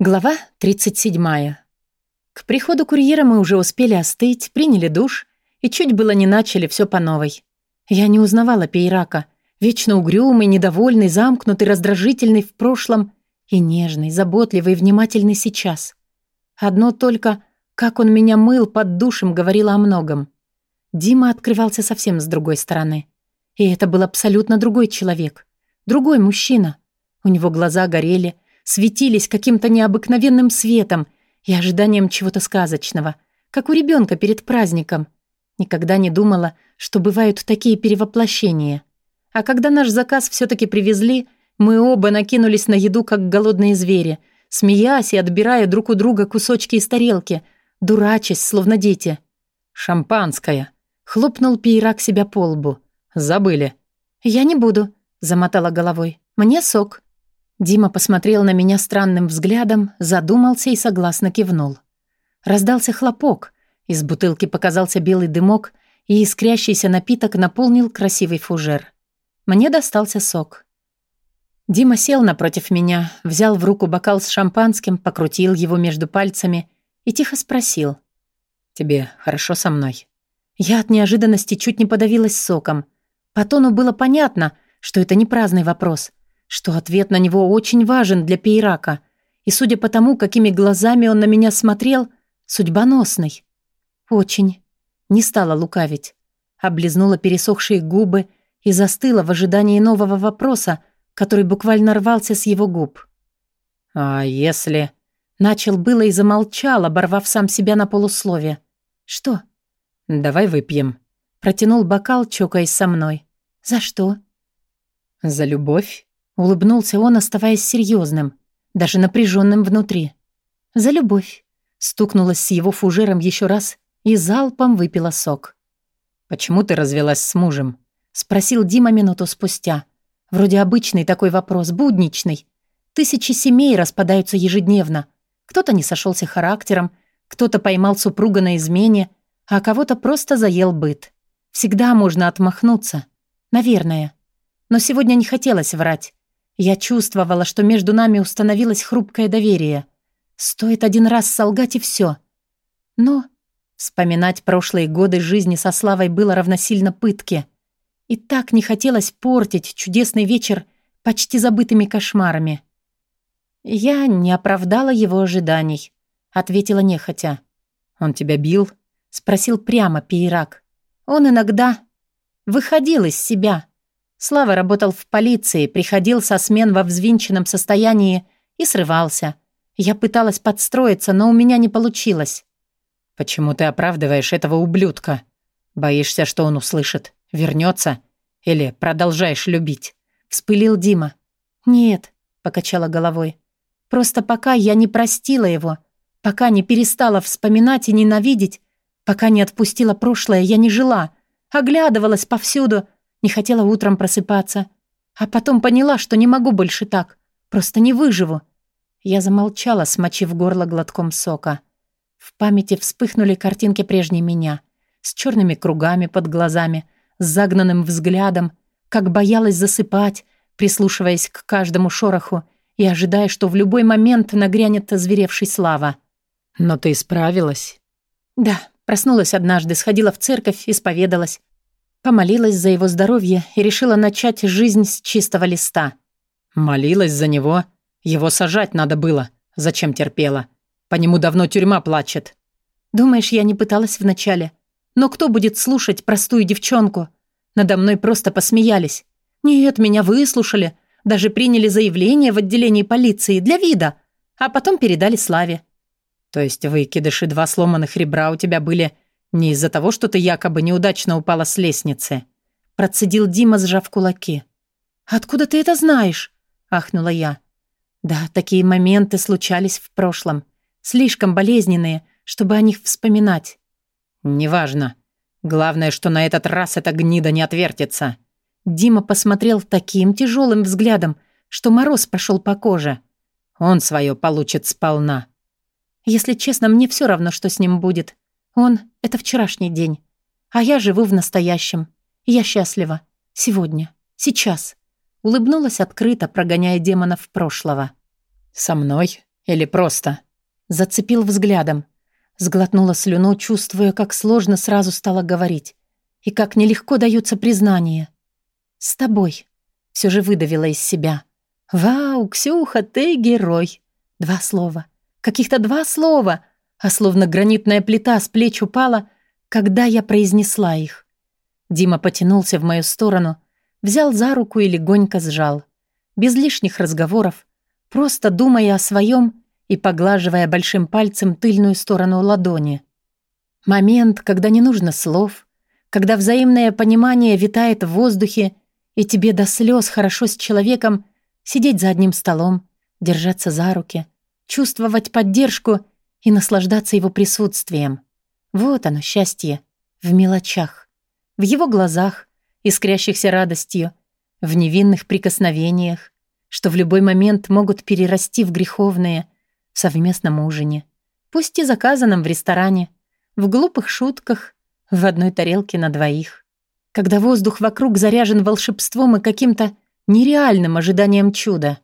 Глава 37. К приходу курьера мы уже успели остыть, приняли душ и чуть было не начали все по новой. Я не узнавала Пейрака, вечно угрюмый, недовольный, замкнутый, раздражительный в прошлом и нежный, заботливый, внимательный сейчас. Одно только, как он меня мыл под душем, говорило о многом. Дима открывался совсем с другой стороны. И это был абсолютно другой человек, другой мужчина. У него глаза горели, светились каким-то необыкновенным светом и ожиданием чего-то сказочного, как у ребенка перед праздником. Никогда не думала, что бывают такие перевоплощения. А когда наш заказ все таки привезли, мы оба накинулись на еду, как голодные звери, смеясь и отбирая друг у друга кусочки из тарелки, дурачась, словно дети. «Шампанское!» — хлопнул Пейрак себя по лбу. «Забыли». «Я не буду», — замотала головой. «Мне сок». Дима посмотрел на меня странным взглядом, задумался и согласно кивнул. Раздался хлопок, из бутылки показался белый дымок, и искрящийся напиток наполнил красивый фужер. Мне достался сок. Дима сел напротив меня, взял в руку бокал с шампанским, покрутил его между пальцами и тихо спросил. «Тебе хорошо со мной?» Я от неожиданности чуть не подавилась соком. По тону было понятно, что это не праздный вопрос — что ответ на него очень важен для Пейрака, и, судя по тому, какими глазами он на меня смотрел, судьбоносный. Очень. Не стала лукавить. Облизнула пересохшие губы и застыла в ожидании нового вопроса, который буквально рвался с его губ. «А если...» Начал было и замолчал, оборвав сам себя на полуслове. «Что?» «Давай выпьем». Протянул бокал, чокаясь со мной. «За что?» «За любовь». Улыбнулся он, оставаясь серьезным, даже напряженным внутри. «За любовь!» Стукнулась с его фужером еще раз и залпом выпила сок. «Почему ты развелась с мужем?» Спросил Дима минуту спустя. Вроде обычный такой вопрос, будничный. Тысячи семей распадаются ежедневно. Кто-то не сошелся характером, кто-то поймал супруга на измене, а кого-то просто заел быт. Всегда можно отмахнуться. Наверное. Но сегодня не хотелось врать. Я чувствовала, что между нами установилось хрупкое доверие. Стоит один раз солгать и все. Но вспоминать прошлые годы жизни со Славой было равносильно пытке. И так не хотелось портить чудесный вечер почти забытыми кошмарами. «Я не оправдала его ожиданий», — ответила нехотя. «Он тебя бил?» — спросил прямо Пейрак. «Он иногда выходил из себя», Слава работал в полиции, приходил со смен во взвинченном состоянии и срывался. Я пыталась подстроиться, но у меня не получилось. «Почему ты оправдываешь этого ублюдка? Боишься, что он услышит? Вернется? Или продолжаешь любить?» Вспылил Дима. «Нет», — покачала головой. «Просто пока я не простила его, пока не перестала вспоминать и ненавидеть, пока не отпустила прошлое, я не жила, оглядывалась повсюду, не хотела утром просыпаться. А потом поняла, что не могу больше так. Просто не выживу. Я замолчала, смочив горло глотком сока. В памяти вспыхнули картинки прежней меня. С черными кругами под глазами, с загнанным взглядом, как боялась засыпать, прислушиваясь к каждому шороху и ожидая, что в любой момент нагрянет озверевший Слава. «Но ты справилась?» «Да, проснулась однажды, сходила в церковь, исповедалась. Помолилась за его здоровье и решила начать жизнь с чистого листа. Молилась за него? Его сажать надо было. Зачем терпела? По нему давно тюрьма плачет. Думаешь, я не пыталась вначале? Но кто будет слушать простую девчонку? Надо мной просто посмеялись. Нет, меня выслушали. Даже приняли заявление в отделении полиции для вида. А потом передали Славе. То есть выкидыши два сломанных ребра у тебя были не из-за того, что ты якобы неудачно упала с лестницы. Процедил Дима, сжав кулаки. «Откуда ты это знаешь?» — ахнула я. Да, такие моменты случались в прошлом. Слишком болезненные, чтобы о них вспоминать. «Неважно. Главное, что на этот раз эта гнида не отвертится». Дима посмотрел таким тяжелым взглядом, что мороз пошел по коже. «Он свое получит сполна». «Если честно, мне все равно, что с ним будет. Он — это вчерашний день. А я живу в настоящем. Я счастлива. Сегодня. Сейчас. Улыбнулась открыто, прогоняя демонов прошлого. «Со мной? Или просто?» Зацепил взглядом. Сглотнула слюну, чувствуя, как сложно сразу стало говорить. И как нелегко даются признания. «С тобой». Все же выдавила из себя. «Вау, Ксюха, ты герой!» Два слова. Каких-то два слова, а словно гранитная плита с плеч упала, когда я произнесла их. Дима потянулся в мою сторону, взял за руку и легонько сжал. Без лишних разговоров, просто думая о своем и поглаживая большим пальцем тыльную сторону ладони. Момент, когда не нужно слов, когда взаимное понимание витает в воздухе, и тебе до слез хорошо с человеком сидеть за одним столом, держаться за руки, чувствовать поддержку и наслаждаться его присутствием. Вот оно, счастье, в мелочах, в его глазах, искрящихся радостью, в невинных прикосновениях, что в любой момент могут перерасти в греховные, в совместном ужине, пусть и заказанном в ресторане, в глупых шутках, в одной тарелке на двоих. Когда воздух вокруг заряжен волшебством и каким-то нереальным ожиданием чуда.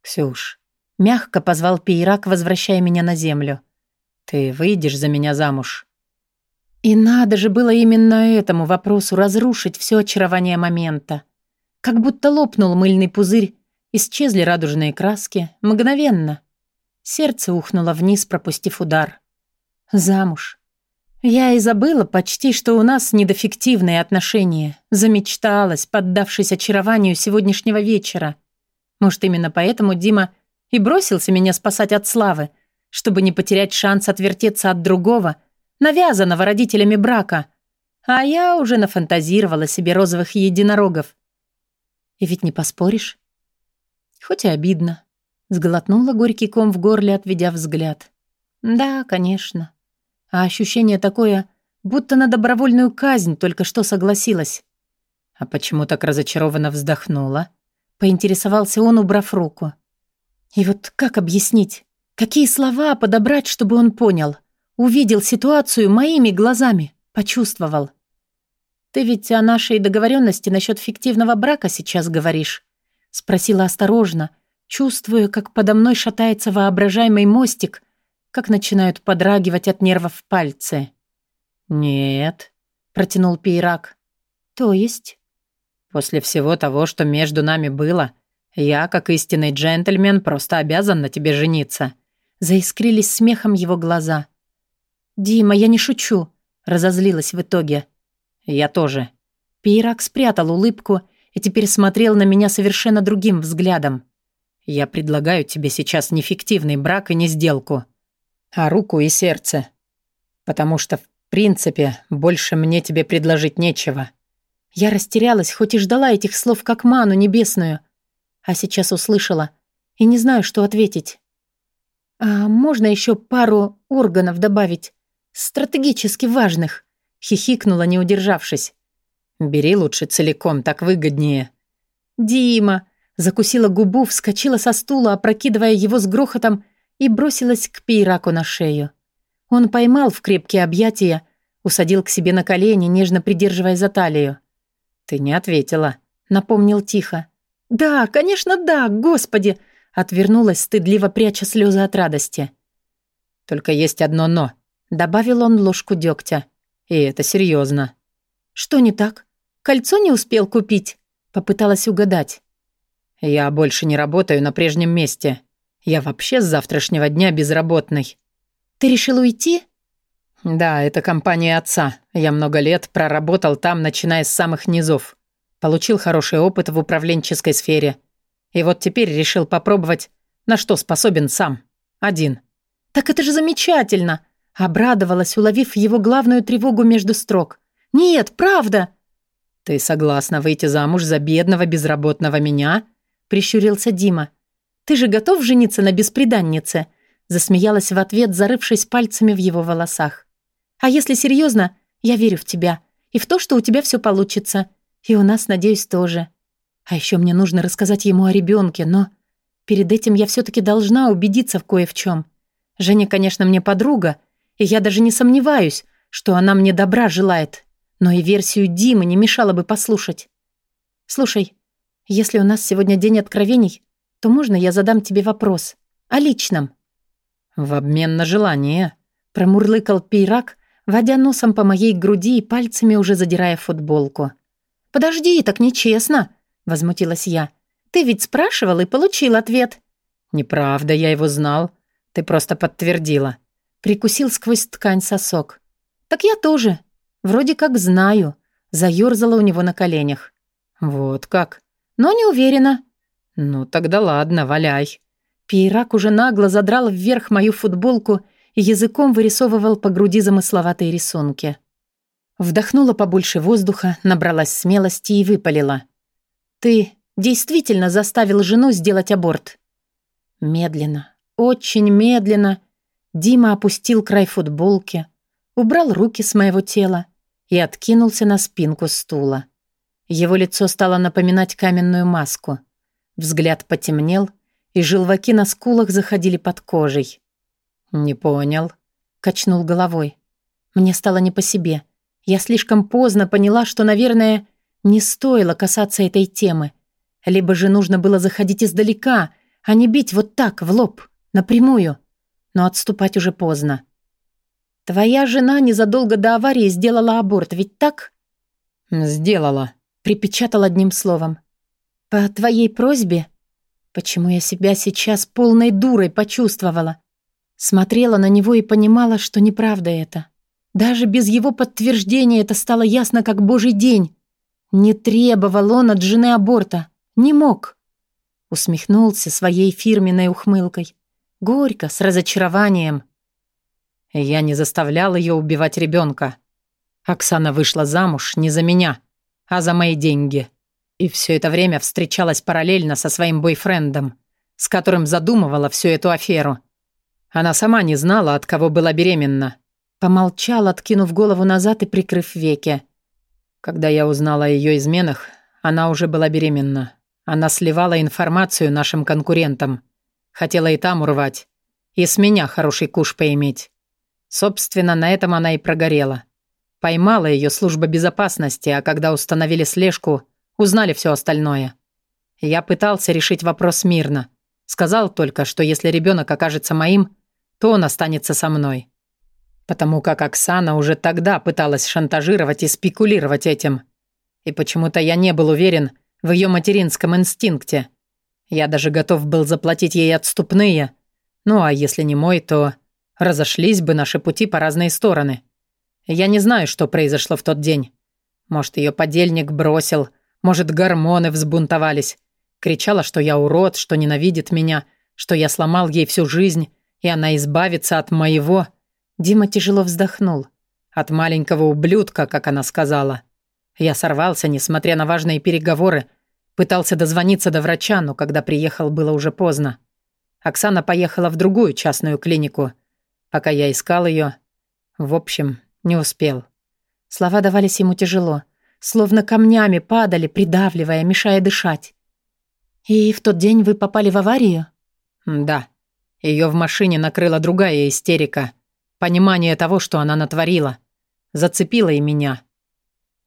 «Ксюш», — мягко позвал Пейрак, возвращая меня на землю. «Ты выйдешь за меня замуж?» И надо же было именно этому вопросу разрушить все очарование момента. Как будто лопнул мыльный пузырь, исчезли радужные краски, мгновенно. Сердце ухнуло вниз, пропустив удар. Замуж. Я и забыла почти, что у нас недофиктивные отношения. Замечталась, поддавшись очарованию сегодняшнего вечера. Может, именно поэтому Дима и бросился меня спасать от славы, чтобы не потерять шанс отвертеться от другого — навязанного родителями брака. А я уже нафантазировала себе розовых единорогов. И ведь не поспоришь. Хоть и обидно. Сглотнула горький ком в горле, отведя взгляд. Да, конечно. А ощущение такое, будто на добровольную казнь только что согласилась. А почему так разочарованно вздохнула? Поинтересовался он, убрав руку. И вот как объяснить? Какие слова подобрать, чтобы он понял? — Увидел ситуацию моими глазами, почувствовал. «Ты ведь о нашей договоренности насчет фиктивного брака сейчас говоришь?» Спросила осторожно, чувствуя, как подо мной шатается воображаемый мостик, как начинают подрагивать от нервов пальцы. «Нет», — протянул Пейрак. «То есть?» «После всего того, что между нами было, я, как истинный джентльмен, просто обязан на тебе жениться». Заискрились смехом его глаза. «Дима, я не шучу», — разозлилась в итоге. «Я тоже». Пейрак спрятал улыбку и теперь смотрел на меня совершенно другим взглядом. «Я предлагаю тебе сейчас не фиктивный брак и не сделку, а руку и сердце. Потому что, в принципе, больше мне тебе предложить нечего». Я растерялась, хоть и ждала этих слов как ману небесную, а сейчас услышала и не знаю, что ответить. «А можно еще пару органов добавить?» стратегически важных», — хихикнула, не удержавшись. «Бери лучше целиком, так выгоднее». «Дима!» — закусила губу, вскочила со стула, опрокидывая его с грохотом и бросилась к пейраку на шею. Он поймал в крепкие объятия, усадил к себе на колени, нежно придерживая за талию. «Ты не ответила», — напомнил тихо. «Да, конечно, да, господи!» — отвернулась, стыдливо пряча слезы от радости. «Только есть одно «но». Добавил он ложку дегтя. И это серьезно. Что не так? Кольцо не успел купить? Попыталась угадать. Я больше не работаю на прежнем месте. Я вообще с завтрашнего дня безработный. Ты решил уйти? Да, это компания отца. Я много лет проработал там, начиная с самых низов. Получил хороший опыт в управленческой сфере. И вот теперь решил попробовать, на что способен сам. Один. Так это же замечательно. Обрадовалась, уловив его главную тревогу между строк. «Нет, правда!» «Ты согласна выйти замуж за бедного безработного меня?» Прищурился Дима. «Ты же готов жениться на бесприданнице?» Засмеялась в ответ, зарывшись пальцами в его волосах. «А если серьезно, я верю в тебя. И в то, что у тебя все получится. И у нас, надеюсь, тоже. А еще мне нужно рассказать ему о ребенке, но... Перед этим я все таки должна убедиться в кое в чем. Женя, конечно, мне подруга, и я даже не сомневаюсь, что она мне добра желает. Но и версию Димы не мешало бы послушать. Слушай, если у нас сегодня день откровений, то можно я задам тебе вопрос? О личном? В обмен на желание. Промурлыкал пейрак, водя носом по моей груди и пальцами уже задирая футболку. «Подожди, так нечестно!» — возмутилась я. «Ты ведь спрашивал и получил ответ». «Неправда, я его знал. Ты просто подтвердила». Прикусил сквозь ткань сосок. «Так я тоже. Вроде как знаю». Заёрзала у него на коленях. «Вот как?» «Но не уверена». «Ну тогда ладно, валяй». Пейрак уже нагло задрал вверх мою футболку и языком вырисовывал по груди замысловатые рисунки. Вдохнула побольше воздуха, набралась смелости и выпалила. «Ты действительно заставил жену сделать аборт?» Медленно, очень медленно Дима опустил край футболки, убрал руки с моего тела и откинулся на спинку стула. Его лицо стало напоминать каменную маску. Взгляд потемнел, и желваки на скулах заходили под кожей. «Не понял», — качнул головой. Мне стало не по себе. Я слишком поздно поняла, что, наверное, не стоило касаться этой темы. Либо же нужно было заходить издалека, а не бить вот так, в лоб, напрямую. Но отступать уже поздно. «Твоя жена незадолго до аварии сделала аборт, ведь так?» «Сделала», — припечатал одним словом. «По твоей просьбе?» Почему я себя сейчас полной дурой почувствовала? Смотрела на него и понимала, что неправда это. Даже без его подтверждения это стало ясно, как божий день. Не требовал он от жены аборта. Не мог. Усмехнулся своей фирменной ухмылкой. Горько, с разочарованием. Я не заставлял ее убивать ребенка. Оксана вышла замуж не за меня, а за мои деньги. И все это время встречалась параллельно со своим бойфрендом, с которым задумывала всю эту аферу. Она сама не знала, от кого была беременна. Помолчал, откинув голову назад и прикрыв веки. Когда я узнала о ее изменах, она уже была беременна. Она сливала информацию нашим конкурентам. Хотела и там урвать. И с меня хороший куш поиметь. Собственно, на этом она и прогорела. Поймала ее служба безопасности, а когда установили слежку, узнали все остальное. Я пытался решить вопрос мирно. Сказал только, что если ребенок окажется моим, то он останется со мной. Потому как Оксана уже тогда пыталась шантажировать и спекулировать этим. И почему-то я не был уверен, в ее материнском инстинкте. Я даже готов был заплатить ей отступные. Ну а если не мой, то разошлись бы наши пути по разные стороны. Я не знаю, что произошло в тот день. Может, ее подельник бросил, может, гормоны взбунтовались. Кричала, что я урод, что ненавидит меня, что я сломал ей всю жизнь, и она избавится от моего... Дима тяжело вздохнул. От маленького ублюдка, как она сказала. Я сорвался, несмотря на важные переговоры. Пытался дозвониться до врача, но когда приехал, было уже поздно. Оксана поехала в другую частную клинику. Пока я искал ее, в общем, не успел. Слова давались ему тяжело, словно камнями падали, придавливая, мешая дышать. «И в тот день вы попали в аварию?» «Да. Ее в машине накрыла другая истерика. Понимание того, что она натворила. Зацепила и меня.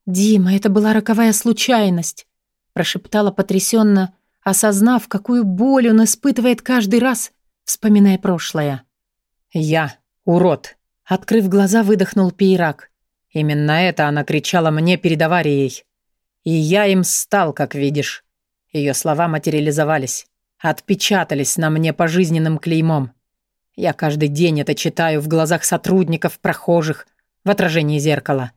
«Дима, это была роковая случайность», — прошептала потрясенно, осознав, какую боль он испытывает каждый раз, вспоминая прошлое. «Я урод», — открыв глаза, выдохнул Пейрак. «Именно это она кричала мне перед аварией. И я им стал, как видишь». Ее слова материализовались, отпечатались на мне пожизненным клеймом. Я каждый день это читаю в глазах сотрудников, прохожих, в отражении зеркала.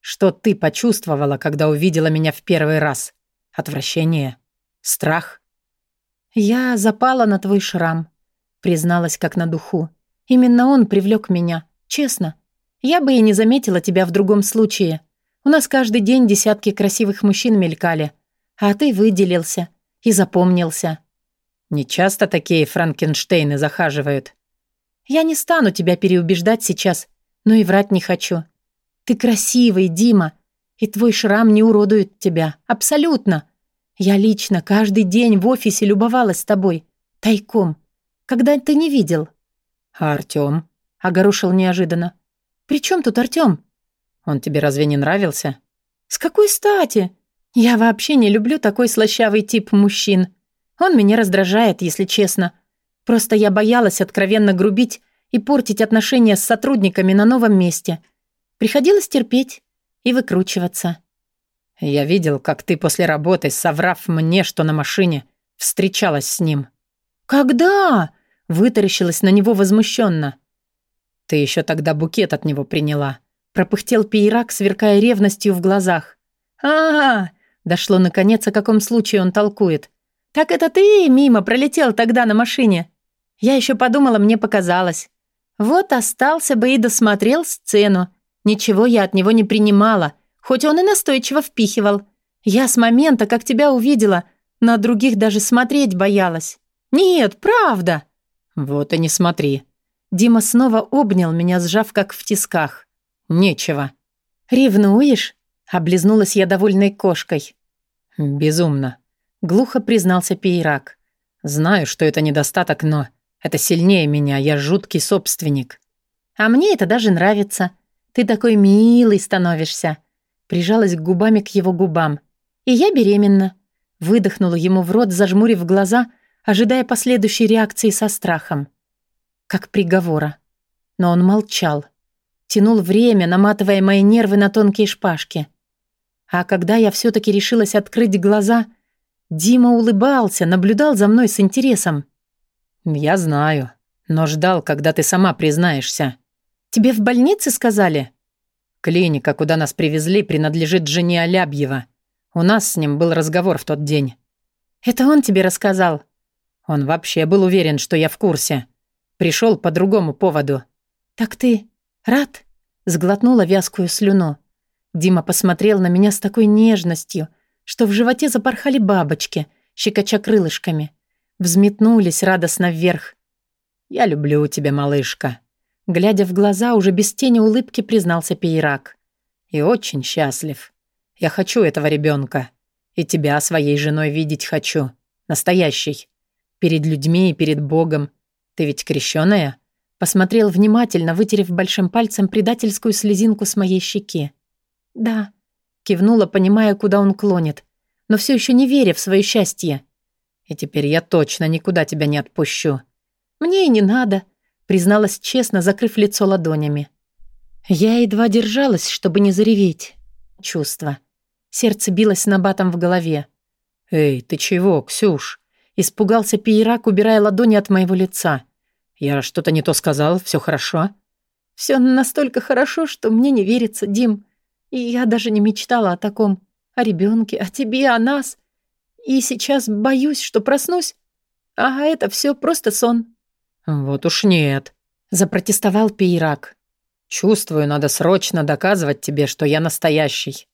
Что ты почувствовала, когда увидела меня в первый раз? Отвращение? Страх? Я запала на твой шрам, призналась как на духу. Именно он привлек меня, честно. Я бы и не заметила тебя в другом случае. У нас каждый день десятки красивых мужчин мелькали, а ты выделился и запомнился. Не часто такие Франкенштейны захаживают. Я не стану тебя переубеждать сейчас, но и врать не хочу. Ты красивый, Дима, и твой шрам не уродует тебя. Абсолютно. Я лично каждый день в офисе любовалась тобой. Тайком. Когда ты не видел. А Артём? Огорошил неожиданно. При чем тут Артём? Он тебе разве не нравился? С какой стати? Я вообще не люблю такой слащавый тип мужчин. Он меня раздражает, если честно. Просто я боялась откровенно грубить и портить отношения с сотрудниками на новом месте. Приходилось терпеть и выкручиваться. Я видел, как ты после работы, соврав мне, что на машине, встречалась с ним. Когда? Вытаращилась на него возмущенно. Ты еще тогда букет от него приняла. Пропыхтел Пейрак, сверкая ревностью в глазах. а, -а, -а Дошло наконец, о каком случае он толкует. «Так это ты мимо пролетел тогда на машине?» Я еще подумала, мне показалось. Вот остался бы и досмотрел сцену. Ничего я от него не принимала, хоть он и настойчиво впихивал. Я с момента, как тебя увидела, на других даже смотреть боялась. Нет, правда. Вот и не смотри. Дима снова обнял меня, сжав как в тисках. Нечего. Ревнуешь? Облизнулась я довольной кошкой. Безумно. Глухо признался Пейрак. Знаю, что это недостаток, но это сильнее меня, я жуткий собственник. А мне это даже нравится. Ты такой милый становишься. Прижалась губами к его губам. И я беременна. Выдохнула ему в рот, зажмурив глаза, ожидая последующей реакции со страхом. Как приговора. Но он молчал. Тянул время, наматывая мои нервы на тонкие шпажки. А когда я все таки решилась открыть глаза, Дима улыбался, наблюдал за мной с интересом. «Я знаю, но ждал, когда ты сама признаешься». «Тебе в больнице сказали?» Клиника, куда нас привезли, принадлежит жене Алябьева. У нас с ним был разговор в тот день. Это он тебе рассказал? Он вообще был уверен, что я в курсе. Пришел по другому поводу. Так ты рад? Сглотнула вязкую слюну. Дима посмотрел на меня с такой нежностью, что в животе запорхали бабочки, щекоча крылышками. Взметнулись радостно вверх. «Я люблю тебя, малышка», Глядя в глаза, уже без тени улыбки признался Пейрак. «И очень счастлив. Я хочу этого ребенка. И тебя своей женой видеть хочу. Настоящий. Перед людьми и перед Богом. Ты ведь крещённая?» Посмотрел внимательно, вытерев большим пальцем предательскую слезинку с моей щеки. «Да», — кивнула, понимая, куда он клонит, но все еще не веря в свое счастье. «И теперь я точно никуда тебя не отпущу». «Мне и не надо», призналась честно, закрыв лицо ладонями. Я едва держалась, чтобы не зареветь. Чувство. Сердце билось набатом в голове. «Эй, ты чего, Ксюш?» Испугался Пейрак, убирая ладони от моего лица. «Я что-то не то сказал, все хорошо?» Все настолько хорошо, что мне не верится, Дим. И я даже не мечтала о таком. О ребенке, о тебе, о нас. И сейчас боюсь, что проснусь. А это все просто сон. «Вот уж нет», — запротестовал Пейрак. «Чувствую, надо срочно доказывать тебе, что я настоящий.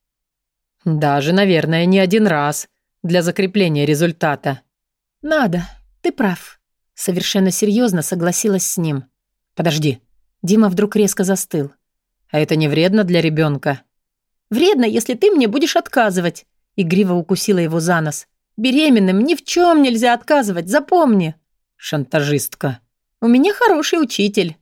Даже, наверное, не один раз для закрепления результата». «Надо, ты прав», — совершенно серьезно согласилась с ним. «Подожди». Дима вдруг резко застыл. «А это не вредно для ребенка? «Вредно, если ты мне будешь отказывать», — игриво укусила его за нос. «Беременным ни в чем нельзя отказывать, запомни». «Шантажистка», у меня хороший учитель».